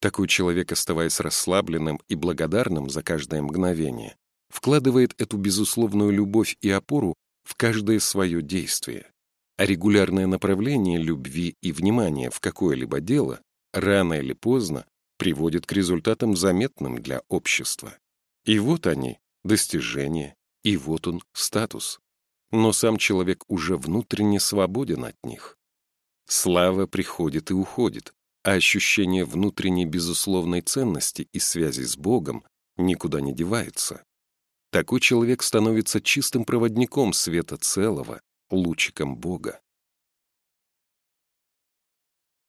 Такой человек, оставаясь расслабленным и благодарным за каждое мгновение, вкладывает эту безусловную любовь и опору в каждое свое действие. А регулярное направление любви и внимания в какое-либо дело рано или поздно приводит к результатам заметным для общества. И вот они, достижения, и вот он, статус. Но сам человек уже внутренне свободен от них. Слава приходит и уходит, а ощущение внутренней безусловной ценности и связи с Богом никуда не девается. Такой человек становится чистым проводником света целого, лучиком Бога.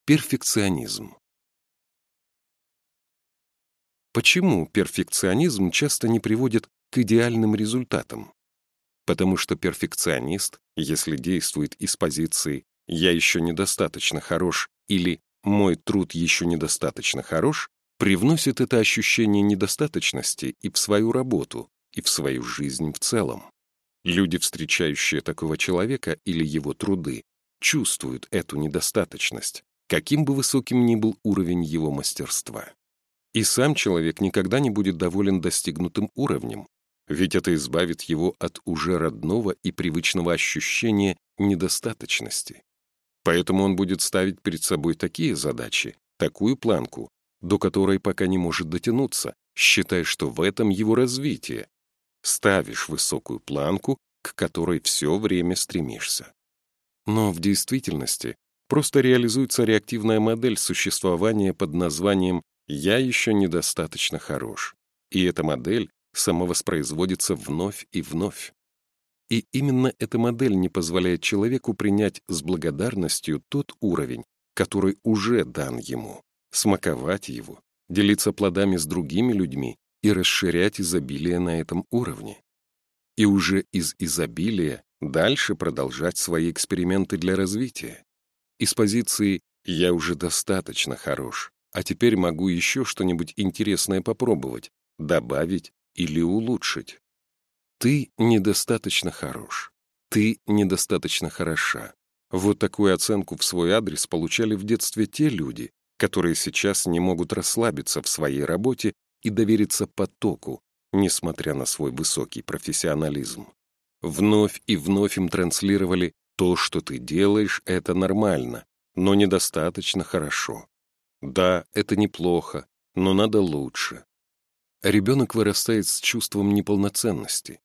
Перфекционизм. Почему перфекционизм часто не приводит к идеальным результатам? Потому что перфекционист, если действует из позиции «я еще недостаточно хорош» или «мой труд еще недостаточно хорош», привносит это ощущение недостаточности и в свою работу, и в свою жизнь в целом. Люди, встречающие такого человека или его труды, чувствуют эту недостаточность, каким бы высоким ни был уровень его мастерства. И сам человек никогда не будет доволен достигнутым уровнем, ведь это избавит его от уже родного и привычного ощущения недостаточности. Поэтому он будет ставить перед собой такие задачи, такую планку, до которой пока не может дотянуться, считая, что в этом его развитие, ставишь высокую планку, к которой все время стремишься. Но в действительности просто реализуется реактивная модель существования под названием «я еще недостаточно хорош». И эта модель самовоспроизводится вновь и вновь. И именно эта модель не позволяет человеку принять с благодарностью тот уровень, который уже дан ему, смаковать его, делиться плодами с другими людьми и расширять изобилие на этом уровне. И уже из изобилия дальше продолжать свои эксперименты для развития. Из позиции «я уже достаточно хорош, а теперь могу еще что-нибудь интересное попробовать, добавить или улучшить». Ты недостаточно хорош. Ты недостаточно хороша. Вот такую оценку в свой адрес получали в детстве те люди, которые сейчас не могут расслабиться в своей работе и довериться потоку, несмотря на свой высокий профессионализм. Вновь и вновь им транслировали «то, что ты делаешь, это нормально, но недостаточно хорошо». Да, это неплохо, но надо лучше. Ребенок вырастает с чувством неполноценности.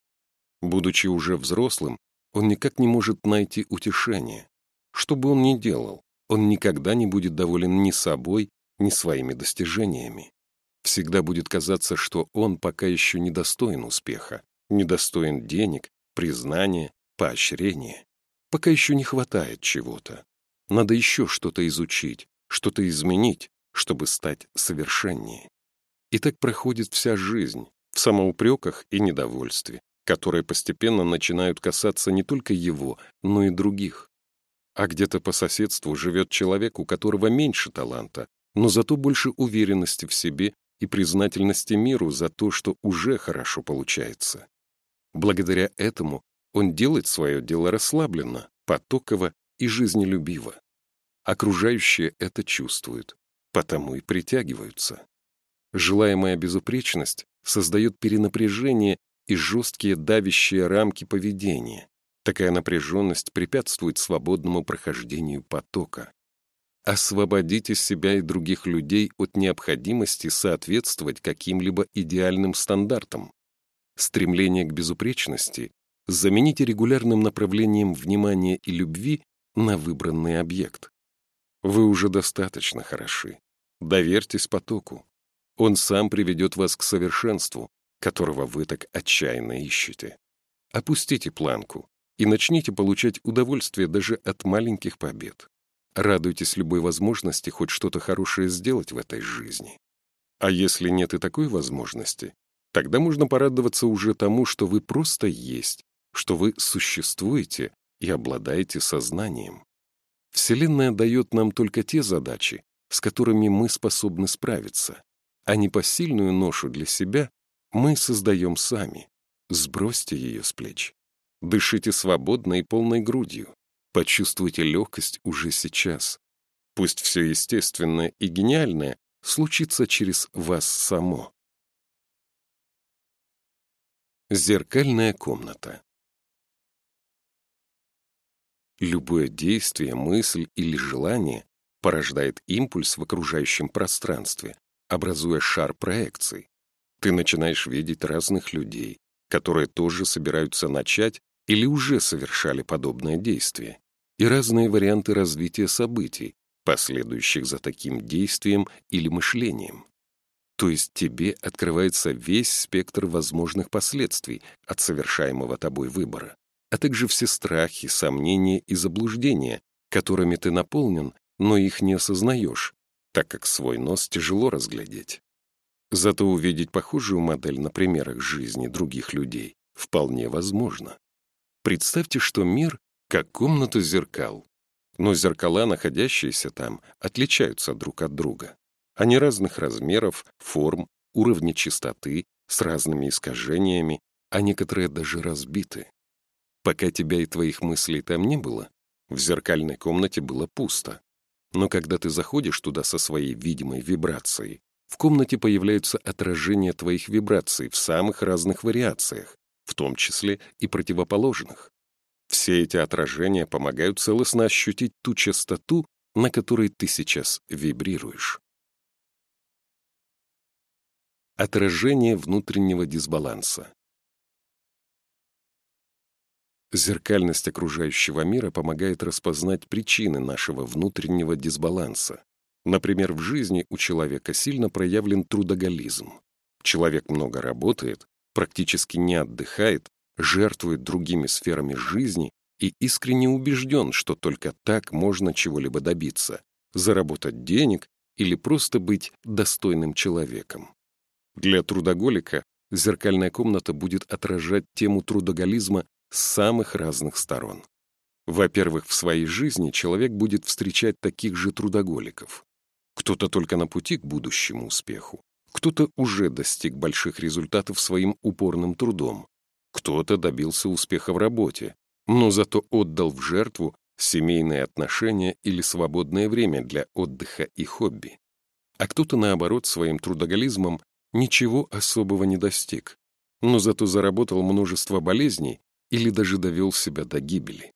Будучи уже взрослым, он никак не может найти утешения. Что бы он ни делал, он никогда не будет доволен ни собой, ни своими достижениями. Всегда будет казаться, что он пока еще недостоин успеха, недостоин денег, признания, поощрения. Пока еще не хватает чего-то. Надо еще что-то изучить, что-то изменить, чтобы стать совершеннее. И так проходит вся жизнь, в самоупреках и недовольстве, которые постепенно начинают касаться не только его, но и других. А где-то по соседству живет человек, у которого меньше таланта, но зато больше уверенности в себе и признательности миру за то, что уже хорошо получается. Благодаря этому он делает свое дело расслабленно, потоково и жизнелюбиво. Окружающие это чувствуют, потому и притягиваются. Желаемая безупречность создает перенапряжение и жесткие давящие рамки поведения. Такая напряженность препятствует свободному прохождению потока. Освободите себя и других людей от необходимости соответствовать каким-либо идеальным стандартам. Стремление к безупречности замените регулярным направлением внимания и любви на выбранный объект. Вы уже достаточно хороши. Доверьтесь потоку. Он сам приведет вас к совершенству, которого вы так отчаянно ищете. Опустите планку и начните получать удовольствие даже от маленьких побед. Радуйтесь любой возможности хоть что-то хорошее сделать в этой жизни. А если нет и такой возможности, тогда можно порадоваться уже тому, что вы просто есть, что вы существуете и обладаете сознанием. Вселенная дает нам только те задачи, с которыми мы способны справиться, а непосильную ношу для себя мы создаем сами. Сбросьте ее с плеч. Дышите свободно и полной грудью. Почувствуйте легкость уже сейчас. Пусть все естественное и гениальное случится через вас само. Зеркальная комната Любое действие, мысль или желание порождает импульс в окружающем пространстве, образуя шар проекций. Ты начинаешь видеть разных людей, которые тоже собираются начать или уже совершали подобное действие и разные варианты развития событий, последующих за таким действием или мышлением. То есть тебе открывается весь спектр возможных последствий от совершаемого тобой выбора, а также все страхи, сомнения и заблуждения, которыми ты наполнен, но их не осознаешь, так как свой нос тяжело разглядеть. Зато увидеть похожую модель на примерах жизни других людей вполне возможно. Представьте, что мир как комната зеркал. Но зеркала, находящиеся там, отличаются друг от друга. Они разных размеров, форм, уровня чистоты, с разными искажениями, а некоторые даже разбиты. Пока тебя и твоих мыслей там не было, в зеркальной комнате было пусто. Но когда ты заходишь туда со своей видимой вибрацией, в комнате появляются отражения твоих вибраций в самых разных вариациях, в том числе и противоположных. Все эти отражения помогают целостно ощутить ту частоту, на которой ты сейчас вибрируешь. Отражение внутреннего дисбаланса. Зеркальность окружающего мира помогает распознать причины нашего внутреннего дисбаланса. Например, в жизни у человека сильно проявлен трудоголизм. Человек много работает, практически не отдыхает, жертвует другими сферами жизни и искренне убежден, что только так можно чего-либо добиться, заработать денег или просто быть достойным человеком. Для трудоголика зеркальная комната будет отражать тему трудоголизма с самых разных сторон. Во-первых, в своей жизни человек будет встречать таких же трудоголиков. Кто-то только на пути к будущему успеху, кто-то уже достиг больших результатов своим упорным трудом, кто-то добился успеха в работе, но зато отдал в жертву семейные отношения или свободное время для отдыха и хобби. А кто-то, наоборот, своим трудоголизмом ничего особого не достиг, но зато заработал множество болезней или даже довел себя до гибели.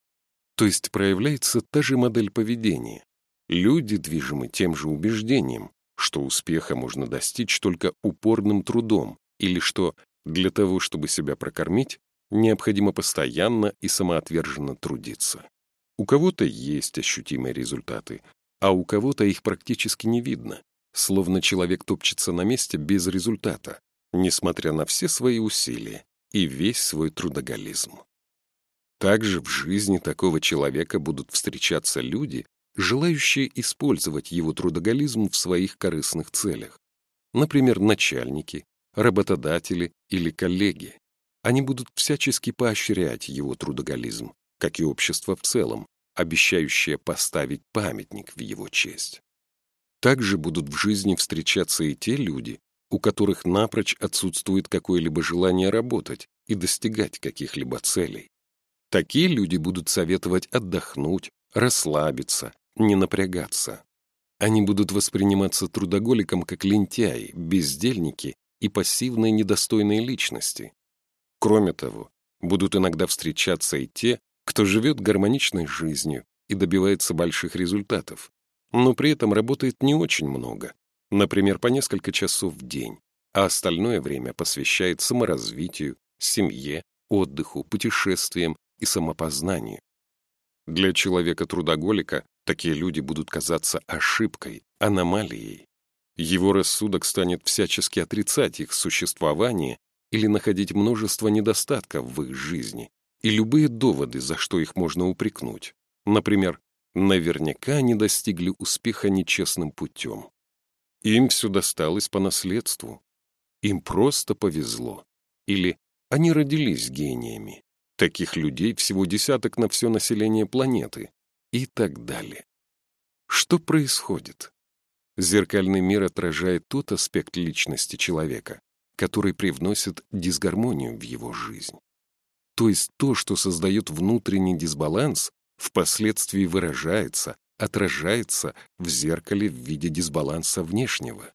То есть проявляется та же модель поведения. Люди движимы тем же убеждением, что успеха можно достичь только упорным трудом или что для того, чтобы себя прокормить, необходимо постоянно и самоотверженно трудиться. У кого-то есть ощутимые результаты, а у кого-то их практически не видно, словно человек топчется на месте без результата, несмотря на все свои усилия и весь свой трудоголизм. Также в жизни такого человека будут встречаться люди, желающие использовать его трудоголизм в своих корыстных целях. Например, начальники, работодатели или коллеги. Они будут всячески поощрять его трудоголизм, как и общество в целом, обещающее поставить памятник в его честь. Также будут в жизни встречаться и те люди, у которых напрочь отсутствует какое-либо желание работать и достигать каких-либо целей. Такие люди будут советовать отдохнуть, расслабиться, не напрягаться. Они будут восприниматься трудоголиком как лентяи, бездельники и пассивные недостойные личности. Кроме того, будут иногда встречаться и те, кто живет гармоничной жизнью и добивается больших результатов, но при этом работает не очень много, например, по несколько часов в день, а остальное время посвящает саморазвитию, семье, отдыху, путешествиям и самопознанию. Для человека-трудоголика такие люди будут казаться ошибкой, аномалией. Его рассудок станет всячески отрицать их существование или находить множество недостатков в их жизни и любые доводы, за что их можно упрекнуть. Например, наверняка они достигли успеха нечестным путем. Им все досталось по наследству. Им просто повезло. Или они родились гениями. Таких людей всего десяток на все население планеты. И так далее. Что происходит? Зеркальный мир отражает тот аспект личности человека, который привносит дисгармонию в его жизнь. То есть то, что создает внутренний дисбаланс, впоследствии выражается, отражается в зеркале в виде дисбаланса внешнего.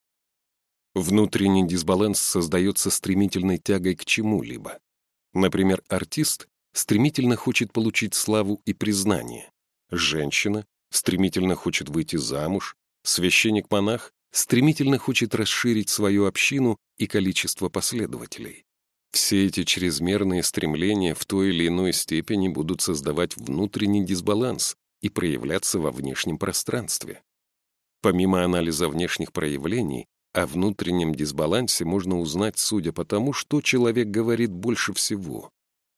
Внутренний дисбаланс создается стремительной тягой к чему-либо. Например, артист стремительно хочет получить славу и признание. Женщина стремительно хочет выйти замуж. Священник-монах стремительно хочет расширить свою общину и количество последователей. Все эти чрезмерные стремления в той или иной степени будут создавать внутренний дисбаланс и проявляться во внешнем пространстве. Помимо анализа внешних проявлений, о внутреннем дисбалансе можно узнать, судя по тому, что человек говорит больше всего,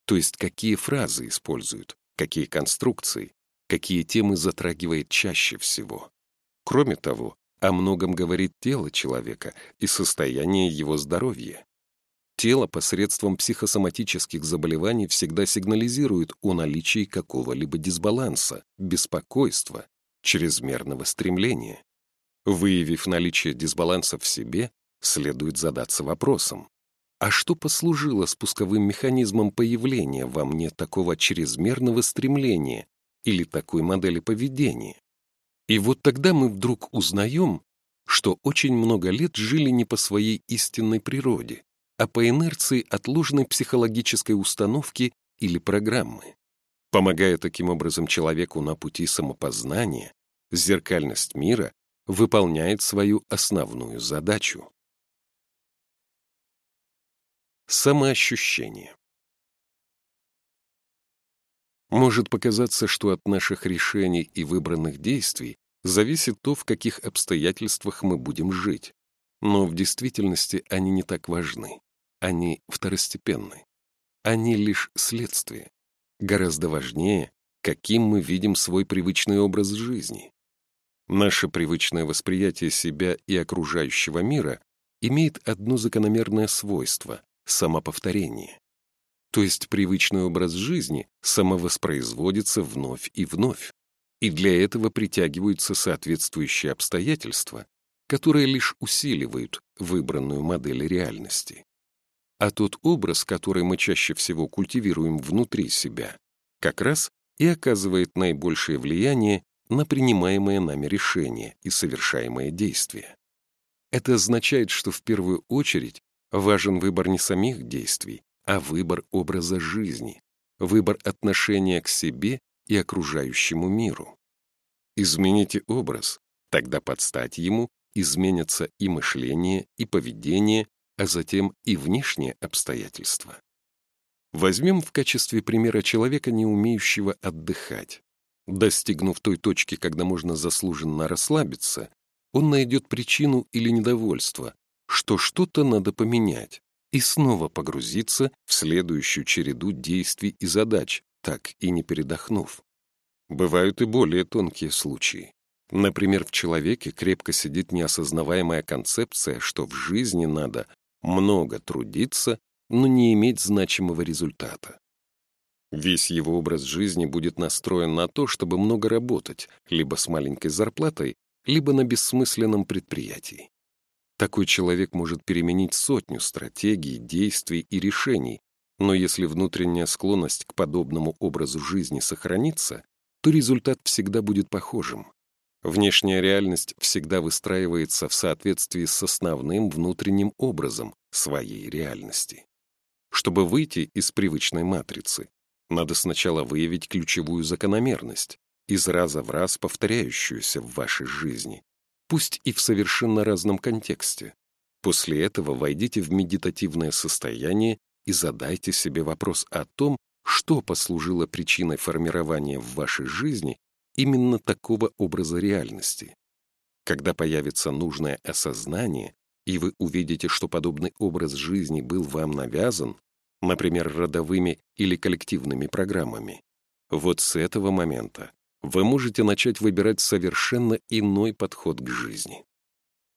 то есть какие фразы используют, какие конструкции, какие темы затрагивает чаще всего. Кроме того, о многом говорит тело человека и состояние его здоровья. Тело посредством психосоматических заболеваний всегда сигнализирует о наличии какого-либо дисбаланса, беспокойства, чрезмерного стремления. Выявив наличие дисбаланса в себе, следует задаться вопросом, а что послужило спусковым механизмом появления во мне такого чрезмерного стремления или такой модели поведения? И вот тогда мы вдруг узнаем, что очень много лет жили не по своей истинной природе, а по инерции отложенной психологической установки или программы. Помогая таким образом человеку на пути самопознания, зеркальность мира выполняет свою основную задачу. Самоощущение Может показаться, что от наших решений и выбранных действий зависит то, в каких обстоятельствах мы будем жить, но в действительности они не так важны. Они второстепенны. Они лишь следствие. Гораздо важнее, каким мы видим свой привычный образ жизни. Наше привычное восприятие себя и окружающего мира имеет одно закономерное свойство — самоповторение. То есть привычный образ жизни самовоспроизводится вновь и вновь. И для этого притягиваются соответствующие обстоятельства, которые лишь усиливают выбранную модель реальности. А тот образ, который мы чаще всего культивируем внутри себя, как раз и оказывает наибольшее влияние на принимаемое нами решение и совершаемые действия. Это означает, что в первую очередь важен выбор не самих действий, а выбор образа жизни, выбор отношения к себе и окружающему миру. Измените образ, тогда под стать ему изменятся и мышление, и поведение, а затем и внешние обстоятельства. Возьмем в качестве примера человека, не умеющего отдыхать. Достигнув той точки, когда можно заслуженно расслабиться, он найдет причину или недовольство, что что-то надо поменять, и снова погрузиться в следующую череду действий и задач, так и не передохнув. Бывают и более тонкие случаи. Например, в человеке крепко сидит неосознаваемая концепция, что в жизни надо много трудиться, но не иметь значимого результата. Весь его образ жизни будет настроен на то, чтобы много работать, либо с маленькой зарплатой, либо на бессмысленном предприятии. Такой человек может переменить сотню стратегий, действий и решений, но если внутренняя склонность к подобному образу жизни сохранится, то результат всегда будет похожим. Внешняя реальность всегда выстраивается в соответствии с основным внутренним образом своей реальности. Чтобы выйти из привычной матрицы, надо сначала выявить ключевую закономерность, из раза в раз повторяющуюся в вашей жизни, пусть и в совершенно разном контексте. После этого войдите в медитативное состояние и задайте себе вопрос о том, что послужило причиной формирования в вашей жизни именно такого образа реальности. Когда появится нужное осознание, и вы увидите, что подобный образ жизни был вам навязан, например, родовыми или коллективными программами, вот с этого момента вы можете начать выбирать совершенно иной подход к жизни.